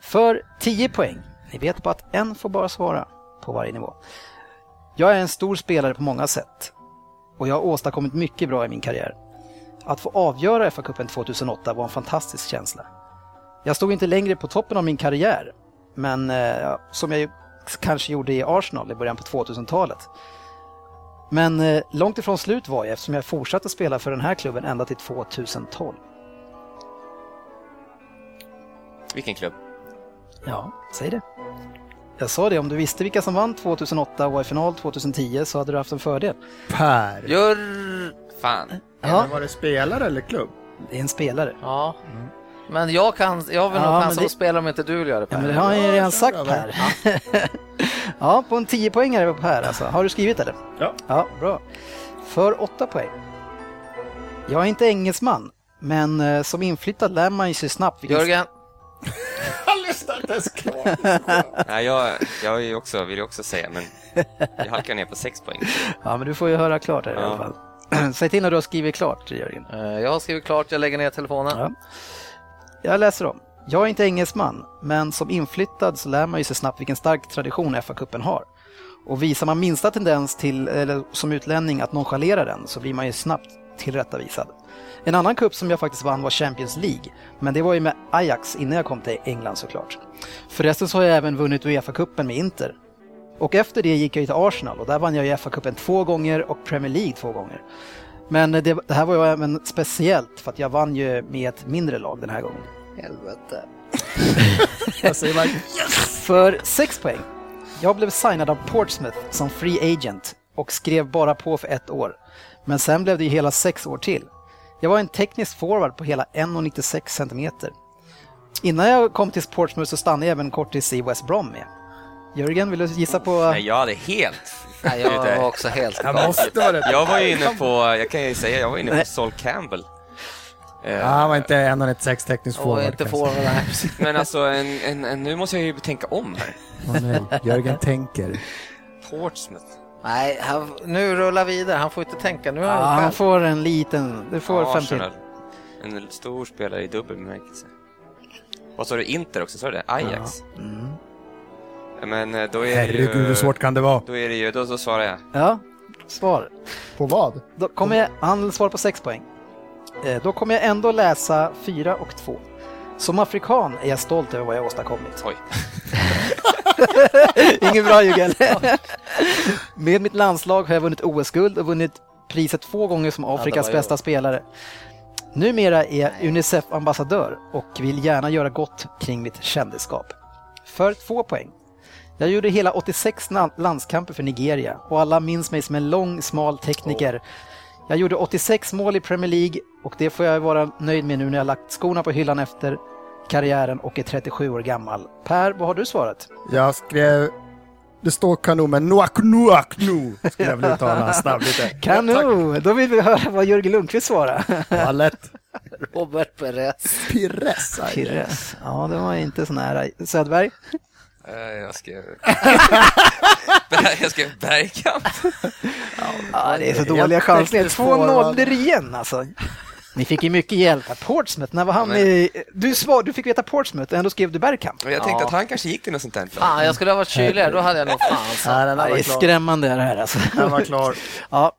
För 10 poäng. Ni vet bara att en får bara svara på varje nivå. Jag är en stor spelare på många sätt och jag har åstadkommit mycket bra i min karriär. Att få avgöra FA-cupen 2008 var en fantastisk känsla. Jag stod inte längre på toppen av min karriär, men eh, som jag kanske gjorde i Arsenal i början på 2000-talet. Men eh, långt ifrån slut var jag eftersom jag fortsatte spela för den här klubben ända till 2012. Vilken klubb? Ja, säg det. Jag sa det, om du visste vilka som vann 2008 och var i final 2010 så hade du haft en fördel. Per. Gör... Fan. Ja, Men var det spelare eller klubb? det är en spelare. Ja. Men jag, kan, jag vill Ja, nog chansa det- att spela om inte du vill göra det Ja, Per. men det har jag ju redan sagt. Per. ja, på en 10 poängare på Per alltså. Har du skrivit eller? Ja. Ja, bra. För 8 poäng. Jag är inte engelsman, men eh, som inflyttad lär man ju sig snabbt vilken Jörgen, Inte ens klart. Nej, jag, jag är ju också, vill ju också säga, men jag halkar ner på sex poäng. Ja, men du får ju höra klart här i alla fall. Säg till när du har skrivit klart, Jörgen. eh, jag har skrivit klart, jag lägger ner telefonen. Ja. Jag läser om. Jag är inte engelsman, men som inflyttad så lär man ju sig snabbt vilken stark tradition FA-cupen har. Och visar man minsta tendens till, eller som utlänning, att nonchalera den så blir man ju snabbt tillrättavisad. En annan cup som jag faktiskt vann var Champions League, men det var ju med Ajax innan jag kom till England såklart. Förresten så har jag även vunnit Uefa-cupen med Inter. Och efter det gick jag till Arsenal och där vann jag ju FA-cupen två gånger och Premier League två gånger. Men det, det här var ju även speciellt för att jag vann ju med ett mindre lag den här gången. Helvete. Jag säger bara För 6 poäng. Jag blev signad av Portsmouth som free agent och skrev bara på för ett år. Men sen blev det ju hela sex år till. Jag var en teknisk forward på hela 1,96 cm. Innan jag kom till Portsmouth så stannade jag även kortis i West Brom med. Jörgen, vill du gissa på... Nej, jag hade helt... Nej, jag var också helt Jag måste vara det. Jag var ju inne på, jag kan ju säga, jag var inne på Sol Campbell. Ja, han var inte 1,96 teknisk forward. inte nej. Men alltså, en, en, en, nu måste jag ju tänka om här. Jörgen tänker. Portsmouth. Nej, han, nu rullar vidare. Han får inte tänka. Nu Ja, han får en liten... Du får fem till. Arsenal. En stor spelare i dubbel bemärkelse. Vad sa du? Inter också? Sa du det? Ajax? Mm. Ja, Men eh, då är det Herregud, ju... hur svårt kan det vara? Då är det ju, då, då svarar jag. Ja, svar. På vad? Då kommer jag, han svarar på 6 poäng. Eh, Då kommer jag ändå läsa 4 och 2. Som afrikan är jag stolt över vad jag åstadkommit. Oj. Ingen bra Jugel. Med mitt landslag har jag vunnit OS-guld och vunnit priset två gånger som Afrikas var bästa spelare. Numera är jag Unicef-ambassadör och vill gärna göra gott kring mitt kändisskap. För två poäng. Jag gjorde hela 86 na- landskamper för Nigeria och alla minns mig som en lång, smal tekniker. Jag gjorde 86 mål i Premier League och det får jag vara nöjd med nu när jag lagt skorna på hyllan efter karriären och är 37 år gammal. Per, vad har du svarat? Jag skrev... Det står kanon, men nuak nuak nu. Ska jag väl uttala snabbt lite. Kanon! Då vill vi höra vad Jörgen Lundqvist svarar. Ja, lätt. Robert Perez. Pires. aj. Pires. Ja, det var inte så nära. Söderberg? Eh, Jag skrev... jag skrev Bergkamp. Ja, det är så dåliga chansningar. tekniskt Två forward. nollor igen alltså. Ni fick ju mycket hjälp. här. Portsmouth, när var han men- med? Du, svar, du fick veta Portsmouth, ändå skrev du Bergkamp. Jag tänkte Ja. att han kanske gick till något sånt där. Fan, jag skulle ha varit kyligare. Då hade jag nog fan den Ja, det är skrämmande det här alltså. Den var klar. Ja,